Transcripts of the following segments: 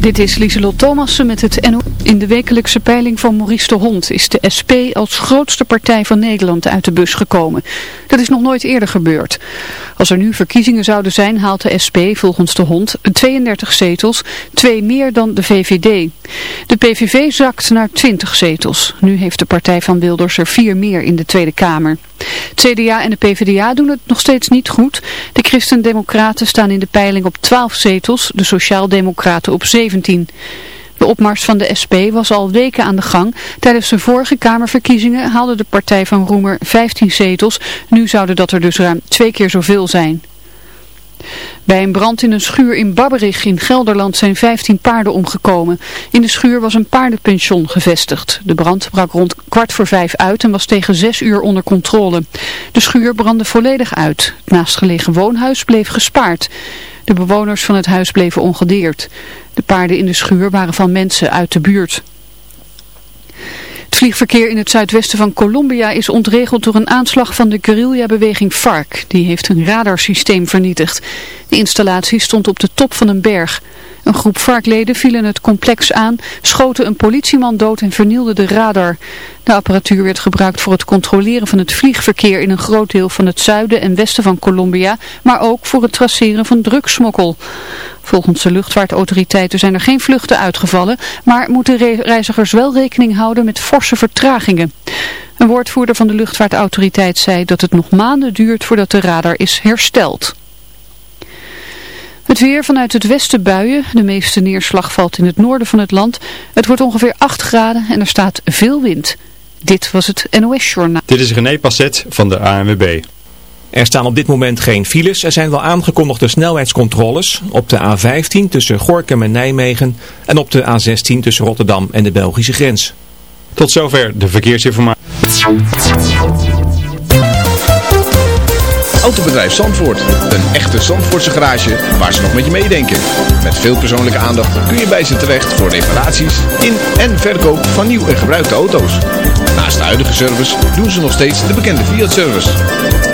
Dit is Lieselot Thomassen met het NO. In de wekelijkse peiling van Maurice de Hond is de SP als grootste partij van Nederland uit de bus gekomen. Dat is nog nooit eerder gebeurd. Als er nu verkiezingen zouden zijn, haalt de SP volgens de Hond 32 zetels, twee meer dan de VVD. De PVV zakt naar 20 zetels. Nu heeft de partij van Wilders er vier meer in de Tweede Kamer. CDA en de PvdA doen het nog steeds niet goed. De Christen-Democraten staan in de peiling op 12 zetels, de Sociaal-Democraten op 17. De opmars van de SP was al weken aan de gang. Tijdens de vorige Kamerverkiezingen haalde de partij van Roemer 15 zetels. Nu zouden dat er dus ruim twee keer zoveel zijn. Bij een brand in een schuur in Babberich in Gelderland zijn 15 paarden omgekomen. In de schuur was een paardenpension gevestigd. De brand brak rond kwart voor vijf uit en was tegen zes uur onder controle. De schuur brandde volledig uit. Het naastgelegen woonhuis bleef gespaard. De bewoners van het huis bleven ongedeerd. De paarden in de schuur waren van mensen uit de buurt. Vliegverkeer in het zuidwesten van Colombia is ontregeld door een aanslag van de guerrilla-beweging FARC. Die heeft een radarsysteem vernietigd. De installatie stond op de top van een berg. Een groep varkleden vielen het complex aan, schoten een politieman dood en vernielden de radar. De apparatuur werd gebruikt voor het controleren van het vliegverkeer in een groot deel van het zuiden en westen van Colombia, maar ook voor het traceren van drugsmokkel. Volgens de luchtvaartautoriteiten zijn er geen vluchten uitgevallen, maar moeten reizigers wel rekening houden met forse vertragingen. Een woordvoerder van de luchtvaartautoriteit zei dat het nog maanden duurt voordat de radar is hersteld. Het weer vanuit het westen buien. De meeste neerslag valt in het noorden van het land. Het wordt ongeveer 8 graden en er staat veel wind. Dit was het NOS Journaal. Dit is René Passet van de ANWB. Er staan op dit moment geen files. Er zijn wel aangekondigde snelheidscontroles op de A15 tussen Gorkum en Nijmegen en op de A16 tussen Rotterdam en de Belgische grens. Tot zover de verkeersinformatie. Autobedrijf Zandvoort. Een echte Zandvoortse garage waar ze nog met je meedenken. Met veel persoonlijke aandacht kun je bij ze terecht voor reparaties in en verkoop van nieuw en gebruikte auto's. Naast de huidige service doen ze nog steeds de bekende Fiat-service.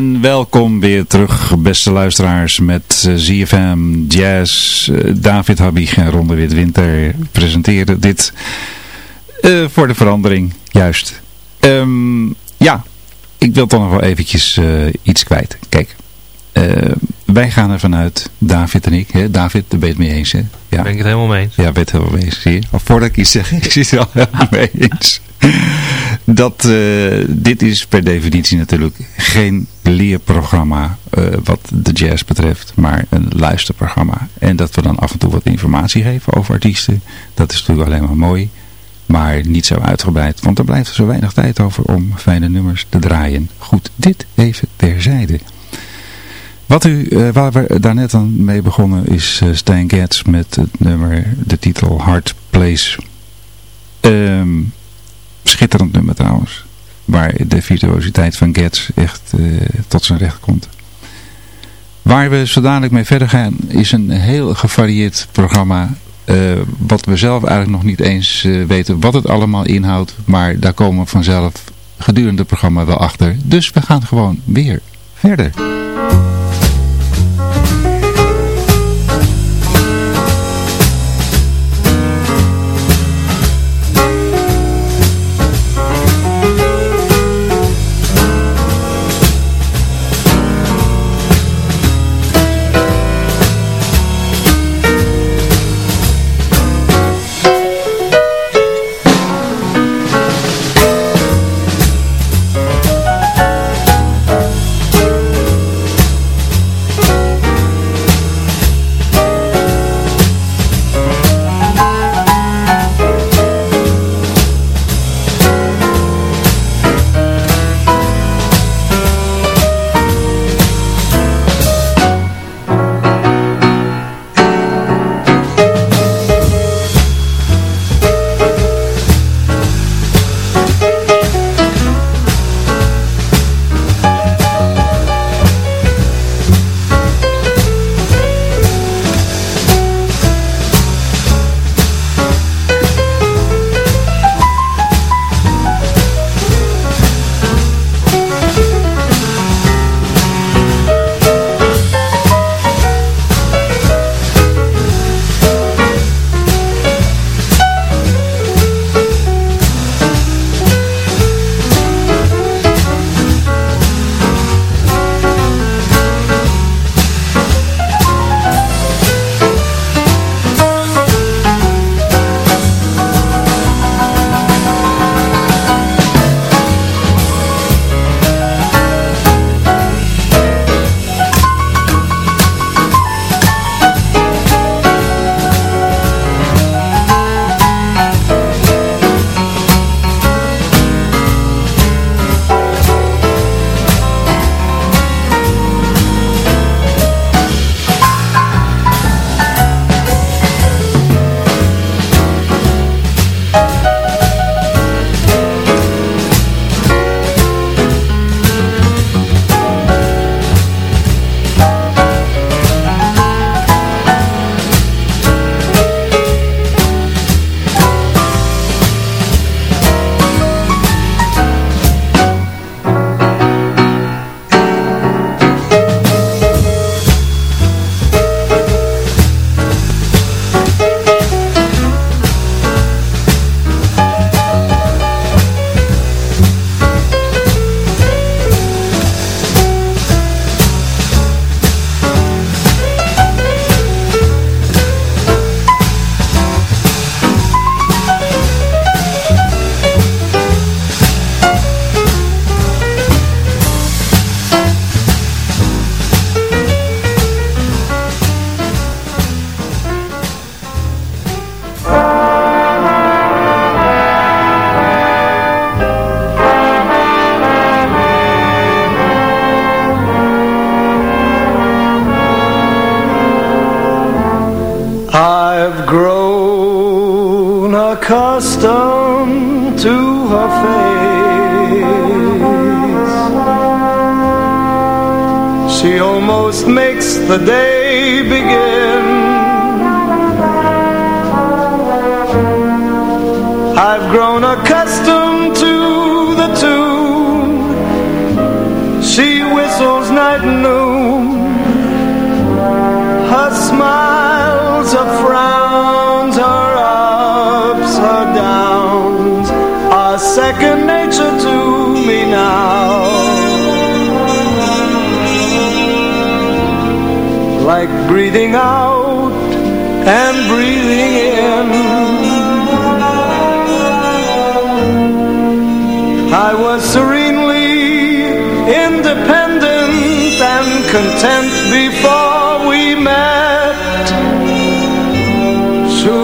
En welkom weer terug, beste luisteraars, met uh, ZFM Jazz. Uh, David Habig en Ronde Witwinter presenteren dit uh, voor de verandering, juist. Um, ja, ik wil toch nog wel eventjes iets kwijt. Kijk, wij gaan ervan uit, David en ik, hè? David, daar ben je het mee eens, hè? Ja. Ben ik het helemaal mee eens. Ja, ben het helemaal mee eens, zie je? Of voordat ik iets zeg, ik zit er al helemaal mee eens. dat uh, dit is per definitie natuurlijk geen leerprogramma uh, wat de jazz betreft, maar een luisterprogramma. En dat we dan af en toe wat informatie geven over artiesten, dat is natuurlijk alleen maar mooi. Maar niet zo uitgebreid, want er blijft zo weinig tijd over om fijne nummers te draaien. Goed, dit even terzijde. Wat u, uh, waar we daarnet aan mee begonnen is uh, Stan Getz met het nummer, de titel Hard Place. Um, schitterend nummer trouwens. Waar de virtuositeit van Getz echt uh, tot zijn recht komt. Waar we zo dadelijk mee verder gaan is een heel gevarieerd programma. Uh, wat we zelf eigenlijk nog niet eens uh, weten wat het allemaal inhoudt. Maar daar komen we vanzelf gedurende het programma wel achter. Dus we gaan gewoon weer verder.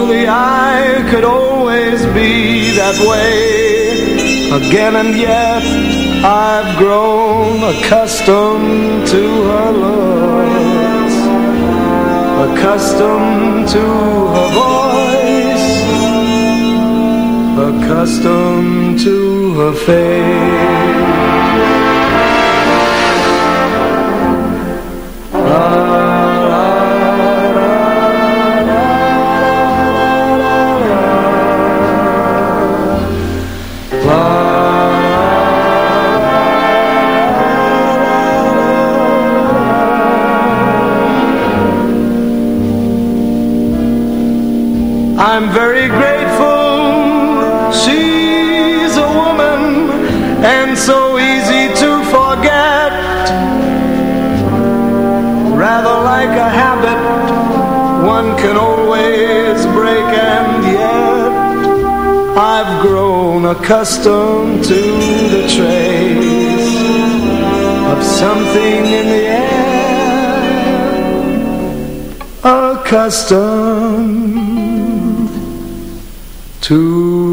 Surely I could always be that way again, and yet I've grown accustomed to her looks, accustomed to her voice, accustomed to her face. I'm very grateful she's a woman and so easy to forget. Rather like a habit one can always break and yet I've grown accustomed to the trace of something in the air. Accustomed to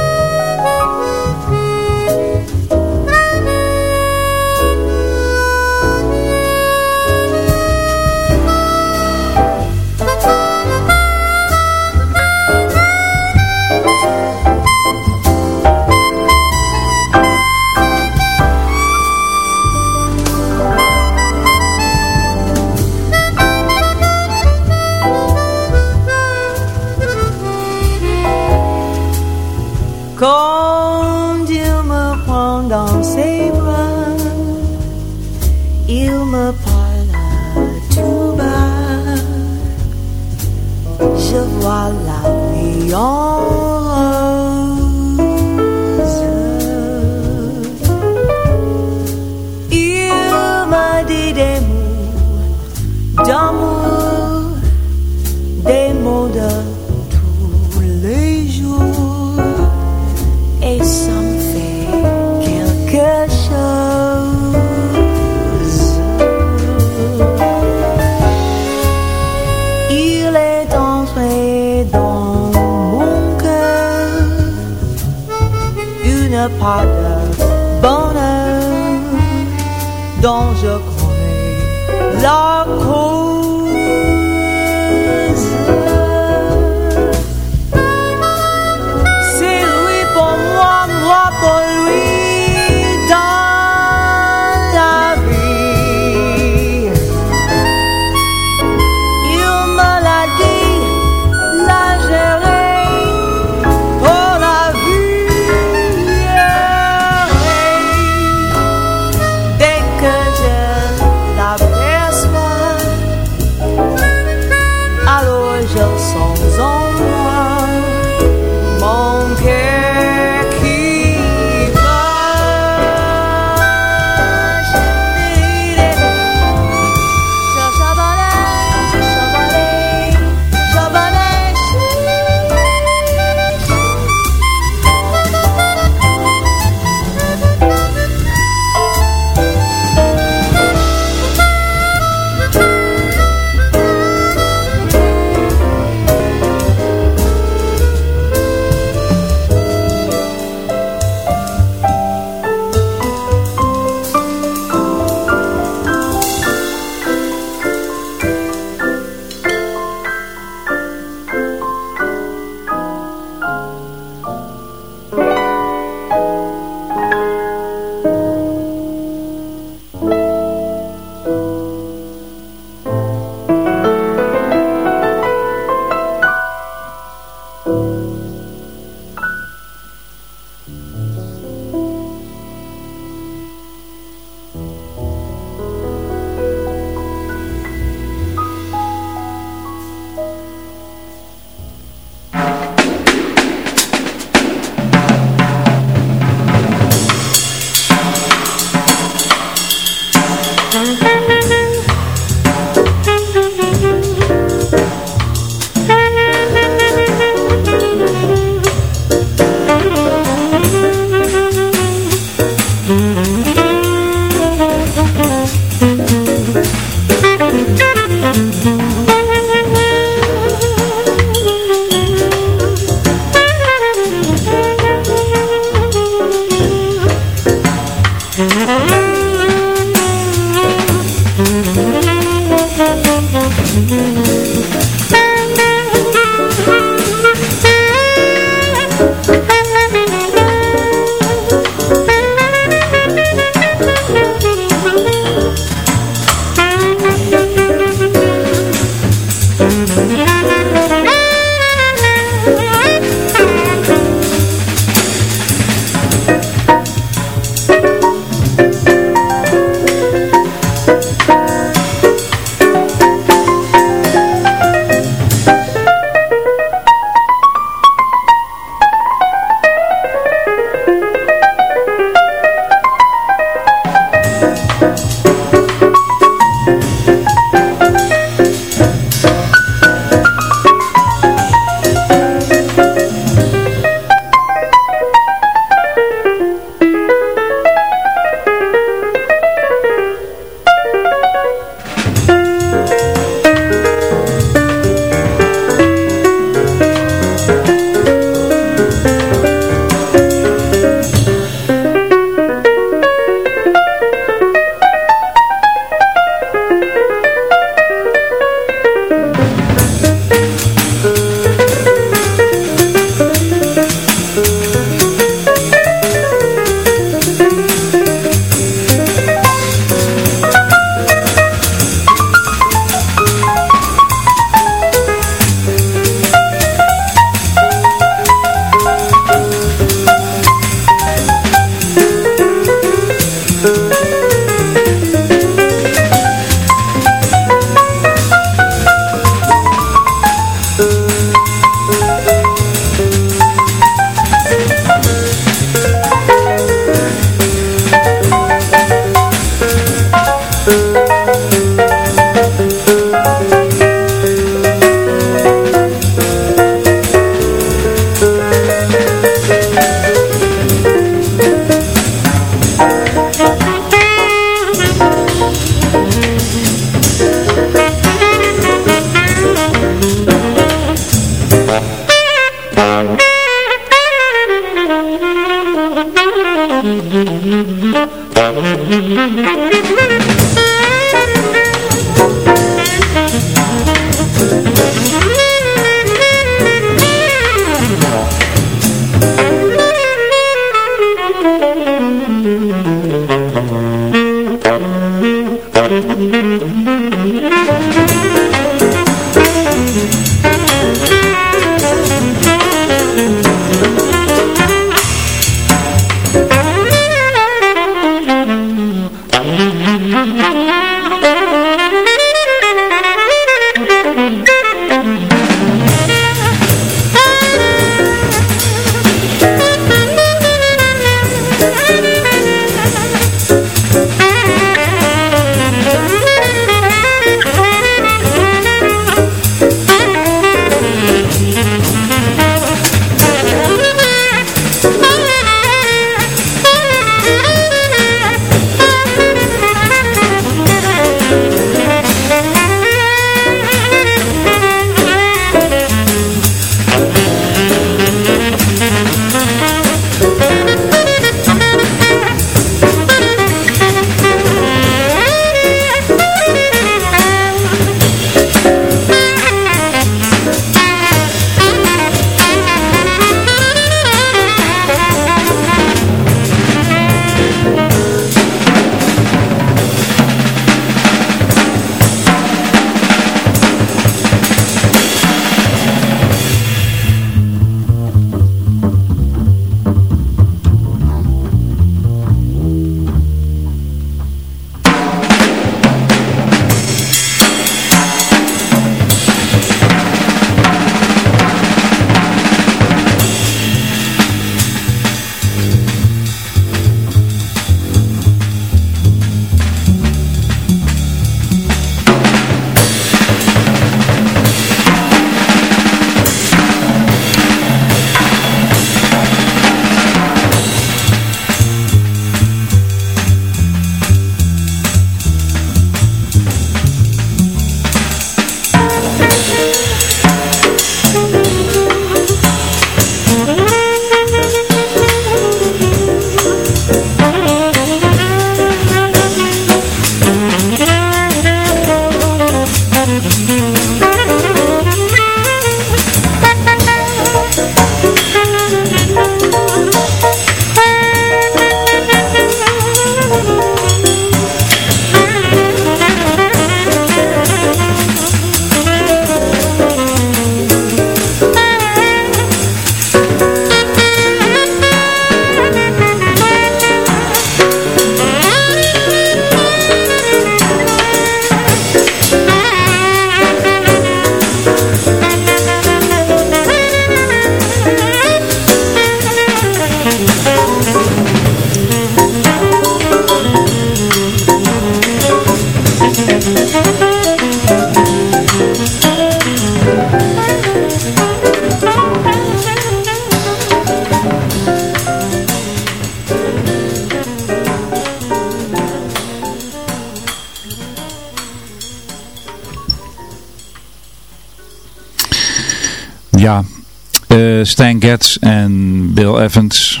Stan Getz en Bill Evans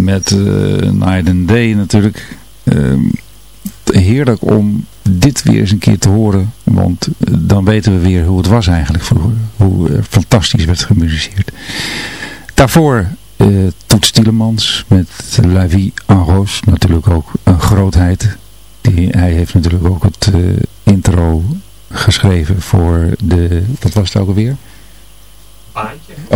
met uh, Night and Day natuurlijk. Uh, heerlijk om dit weer eens een keer te horen, want dan weten we weer hoe het was eigenlijk vroeger. Hoe uh, fantastisch werd gemusiceerd. Daarvoor uh, Toet Stielemans met La Vie en Rose, natuurlijk ook een grootheid. Die, hij heeft natuurlijk ook het intro geschreven voor de, wat was het ook alweer?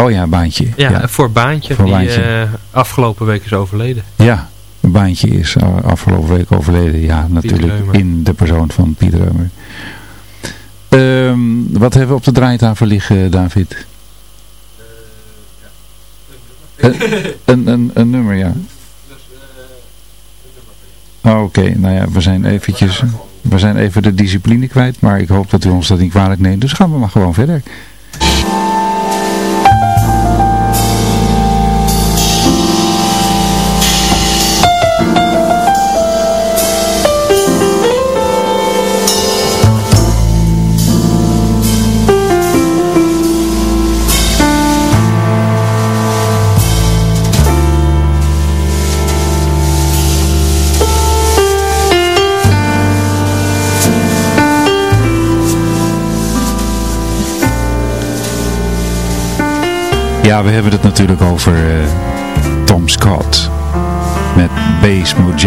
Oh ja, Baantje. Ja, ja. voor Baantje, voor die baantje. Uh, afgelopen week is overleden. Ja, Baantje is afgelopen week overleden. Ja, natuurlijk in de persoon van Pieter Reumer. Um, wat hebben we op de draaitafel liggen, David? Uh, ja. een, een, een, nummer, ja. Oh, Oké, okay. nou ja, we zijn eventjes... We zijn even de discipline kwijt, maar ik hoop dat u ons dat niet kwalijk neemt. Dus gaan we maar gewoon verder. Ja, we hebben het natuurlijk over uh, Tom Scott met Bass Smooth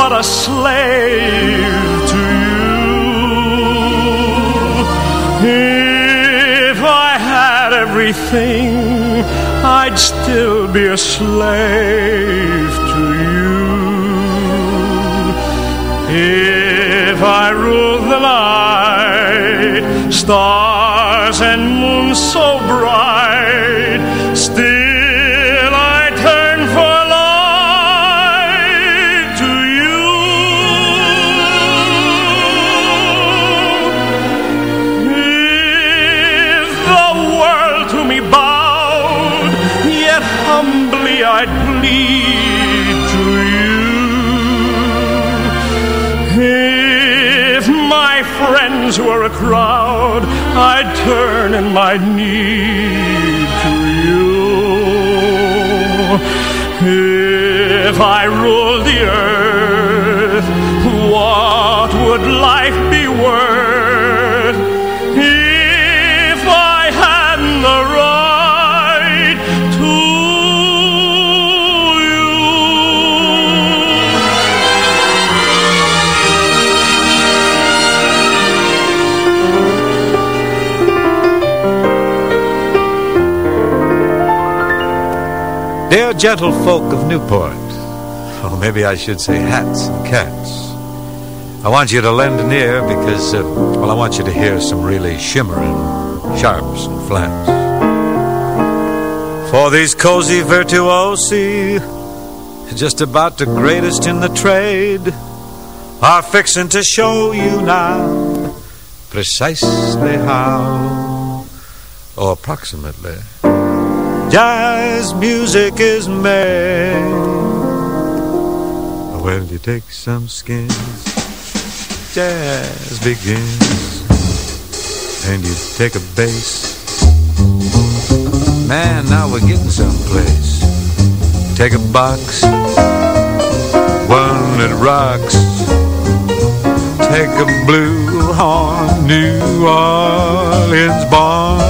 but a slave to you. If I had everything, I'd still be a slave to you. If I ruled the night, stars and moon so bright, Jazz. were a crowd, I'd turn in my need to you. If I ruled the earth, what would life be Dear gentle folk of Newport, or maybe I should say hats and cats, I want you to lend an ear because, uh, well, I want you to hear some really shimmering sharps and flats. For these cozy virtuosi, just about the greatest in the trade, are fixing to show you now precisely how, or approximately, jazz music is made. Well, you take some skins, jazz begins, and you take a bass. Man, now we're getting someplace. Take a box, one that rocks. Take a blue horn, New Orleans born.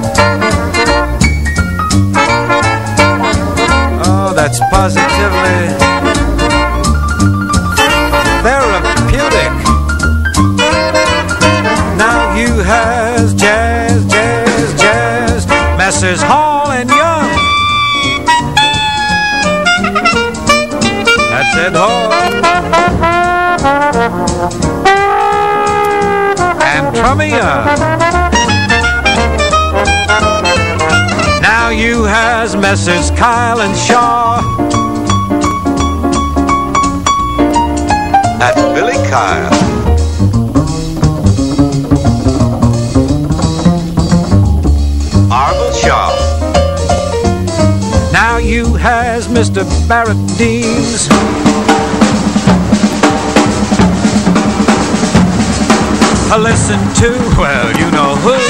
that's positively therapeutic. Now you has jazz, jazz, jazz, Messrs. Hall and Young. That's Ed Hall. And Trumia. Messrs. Kyle and Shaw. That's Billy Kyle. Arvel Shaw. Now you has Mr. Barrett Deans. Listen to, well, you know who.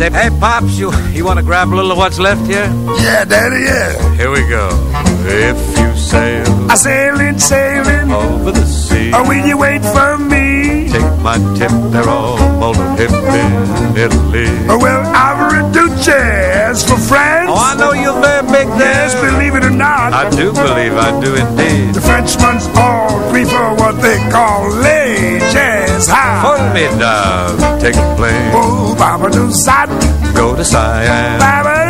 Say, hey, Pops, you, you want to grab a little of what's left here? Yeah, Daddy, yeah. Here we go. If you sail I sailing, sailing. over the sea, Oh, will you wait for me? take my tip, they're all molded hip in Italy. Oh, well, I've do jazz for France? Oh, I know you're very big there. Yes, believe it or not. I do believe I do indeed. The Frenchmen's all prefer what they call lay jazz high. Hold me down, take a plane, Oh, Baba do side, go to Siam. Baba.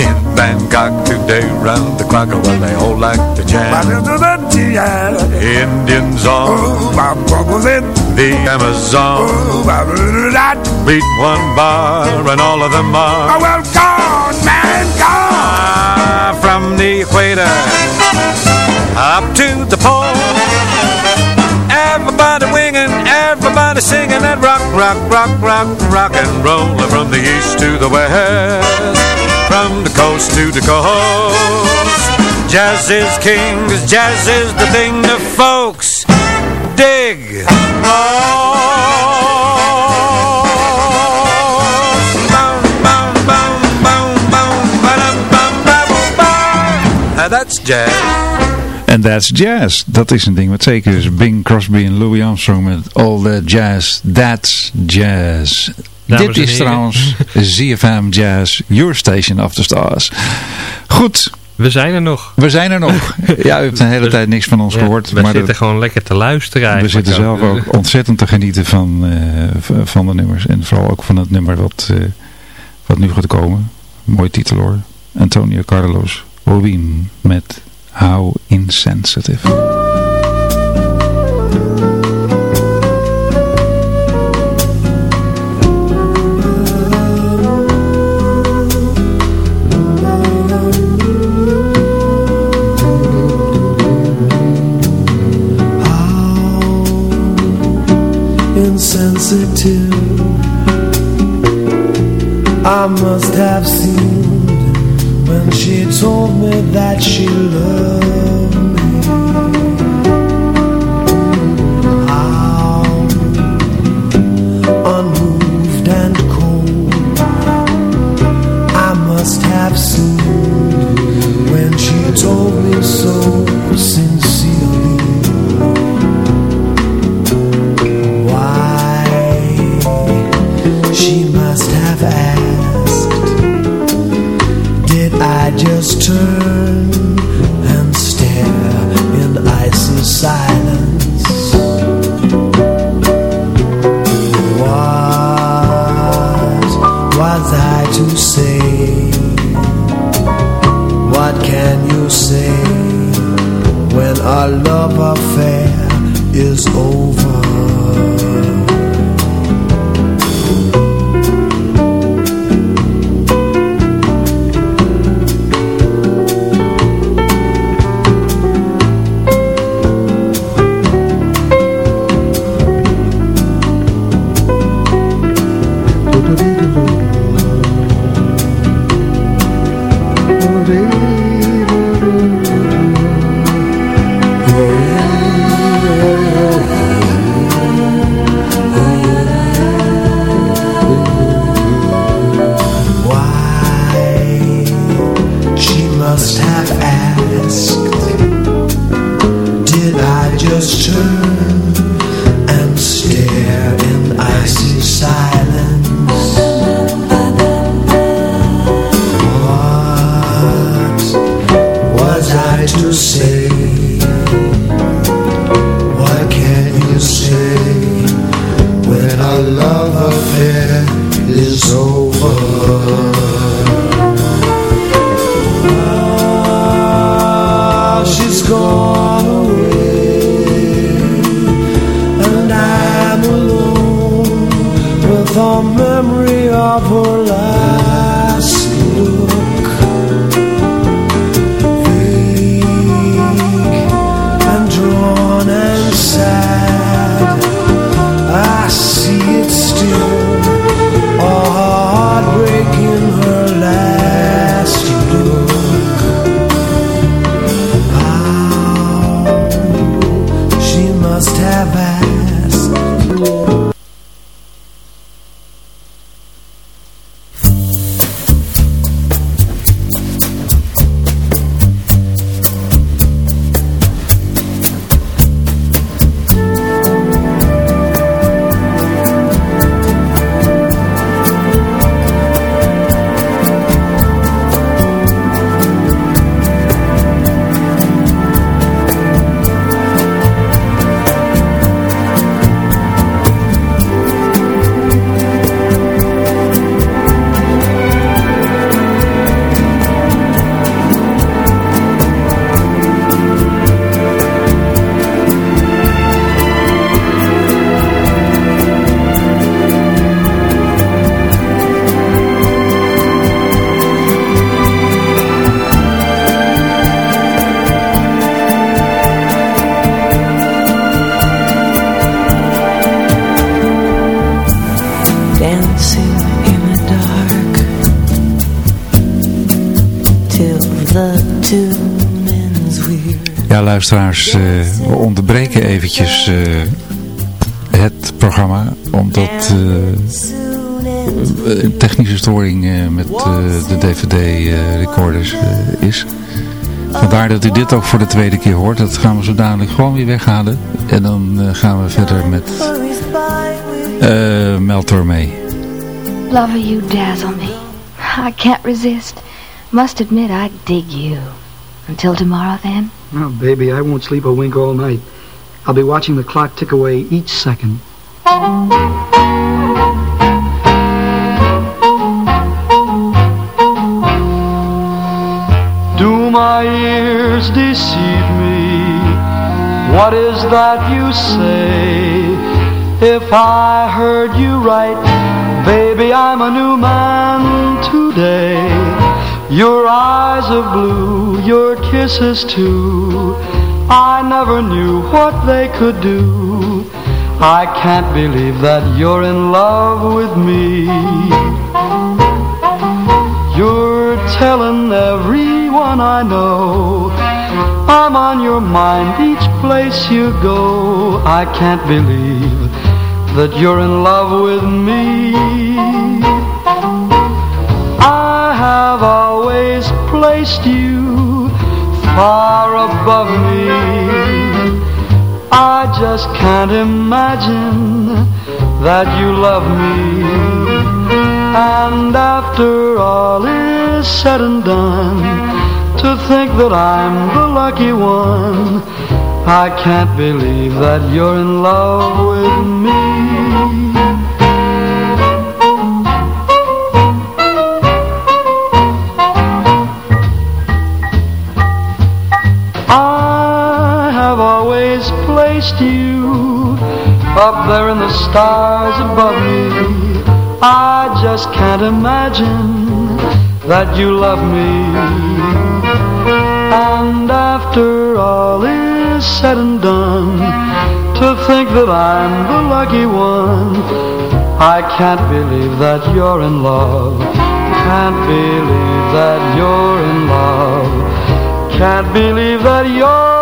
In Bangkok today, round the clock, well, they all like to jam. Indians on Oh, Baba the Amazon Oh, Baba beat one bar, and all of them are Oh, well, gone, man, gone. Ah, from the equator up to the pole. Singing that rock, rock, rock, rock, rock and roll from the east to the west, from the coast to the coast. Jazz is king, jazz is the thing the folks dig. Uh, that's jazz. En that's jazz. Dat is een ding wat zeker is. Bing Crosby en Louis Armstrong met All That Jazz. That's jazz. Dames Dit is trouwens ZFM Jazz, Your Station of the Stars. Goed, We zijn er nog. We zijn er nog. Ja, u hebt de hele tijd niks van ons gehoord. We zitten gewoon lekker te luisteren We zitten zelf ook ontzettend te genieten van, uh, van de nummers. En vooral ook van het nummer wat, uh, wat nu gaat komen. Mooie titel hoor. Antonio Carlos Robin met How Insensitive. insensitive I must have seemed she told me that she loved me. How unmoved and cold I must have seemed when she told me so just turn and stare in icy silence. What was I to say? What can you say when our love affair is over? Luisteraars, uh, we onderbreken eventjes uh, het programma, omdat uh, een technische storing met de DVD-recorders is. Vandaar dat u dit ook voor de tweede keer hoort. Dat gaan we zo dadelijk gewoon weer weghalen. En dan gaan we verder met Mel mee. Lover, you dazzle me. I can't resist. Must admit I dig you. Until tomorrow, then? No, baby, I won't sleep a wink all night. I'll be watching the clock tick away each second. Do my ears deceive me? What is that you say? If I heard you right, baby, I'm a new man today. Your eyes of blue, your kisses too. I never knew what they could do. I can't believe that you're in love with me. You're telling everyone I know. I'm on your mind each place you go. I can't believe that you're in love with me. Placed you far above me. I just can't imagine that you love me. And after all is said and done, to think that I'm the lucky one, I can't believe that you're in love with me. You up there in the stars above me. I just can't imagine that you love me. And after all is said and done, to think that I'm the lucky one, I can't believe that you're in love. Can't believe that you're in love. Can't believe that you're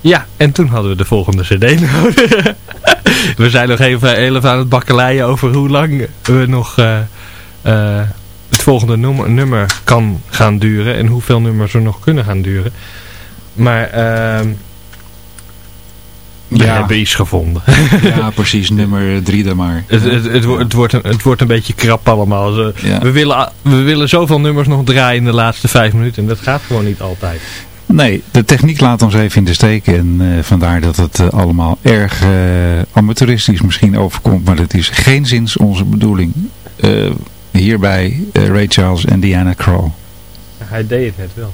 Ja, en toen hadden we de volgende cd nodig. we zijn nog even, even aan het bakkeleien over hoe lang we nog uh, uh, het volgende nummer, kan gaan duren. En hoeveel nummers er nog kunnen gaan duren. Maar uh, we Ja. hebben iets gevonden. Ja, precies. Nummer drie dan maar. Het, het, het, wordt- het, wordt een, het wordt een beetje krap allemaal. Ja. we, willen, we willen zoveel nummers nog draaien in de laatste vijf minuten. En dat gaat gewoon niet altijd. Nee, de techniek laat ons even in de steek. En eh, vandaar dat het eh, allemaal erg eh, amateuristisch misschien overkomt. Maar dat is geen zins onze bedoeling. Hierbij Ray Charles en Diana Krall. Hij deed het net wel.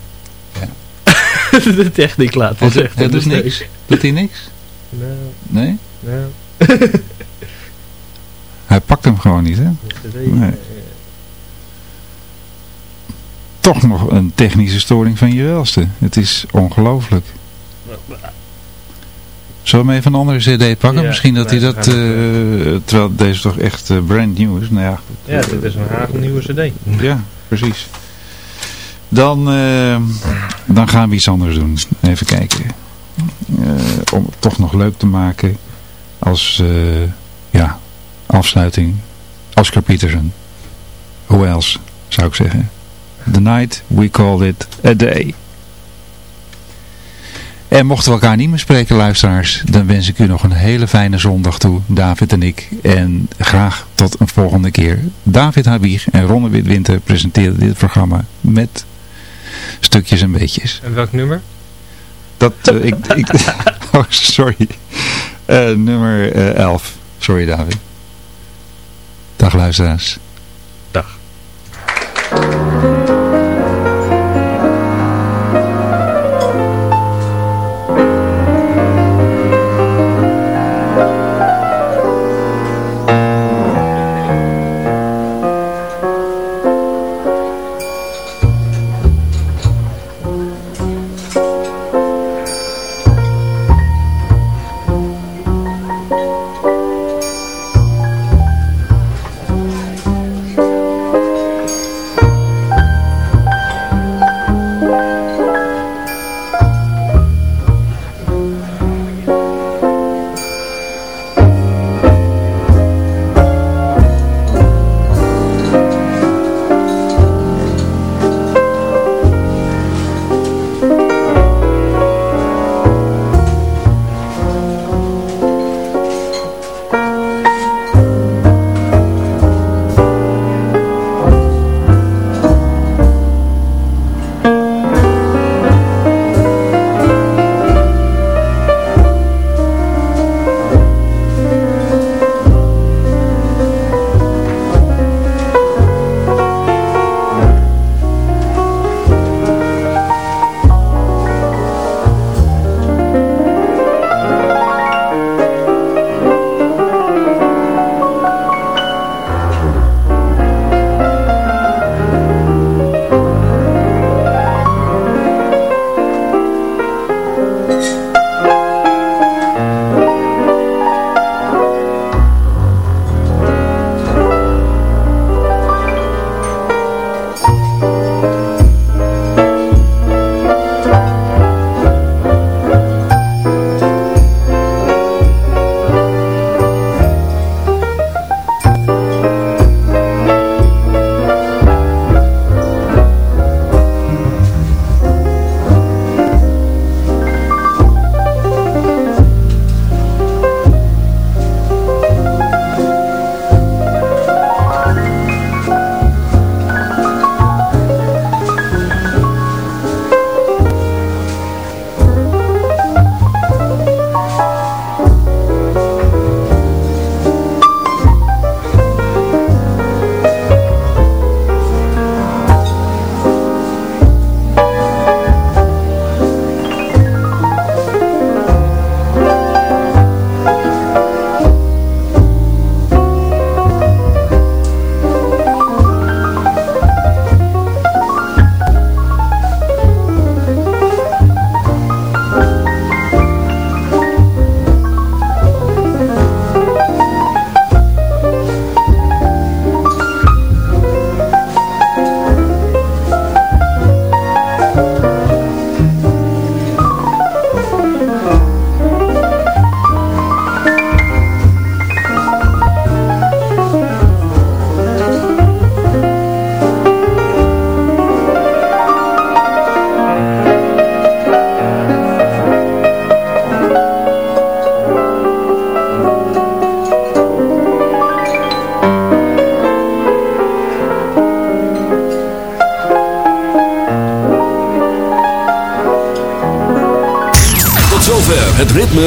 de techniek laat ons Het- echt het in de is steek. niks? Doet hij niks? Nee? nou. Hij pakt hem gewoon niet, hè? Nee. Toch nog een technische storing van je welste. Het is ongelooflijk. Zullen we hem even een andere cd pakken? Ja, Misschien dat hij nee, dat... we eh, terwijl deze toch echt eh, brand new is. Nou ja, Ja, dit is een hagelnieuwe cd. Ja, precies. Dan, eh, dan gaan we iets anders doen. Even kijken. Eh, om het toch nog leuk te maken. Als eh, ja, afsluiting. Oscar Peterson. Who else, zou ik zeggen. The night we called it a day. En mochten we elkaar niet meer spreken, luisteraars, dan wens ik u nog een hele fijne zondag toe, David en ik. En graag tot een volgende keer. David Habieg en Ronne Witwinter presenteren dit programma met stukjes en beetjes. En welk nummer? Dat, eh, ik, ik, oh, sorry. Eh, nummer eh, 11. Sorry, David. Dag, luisteraars. Dag.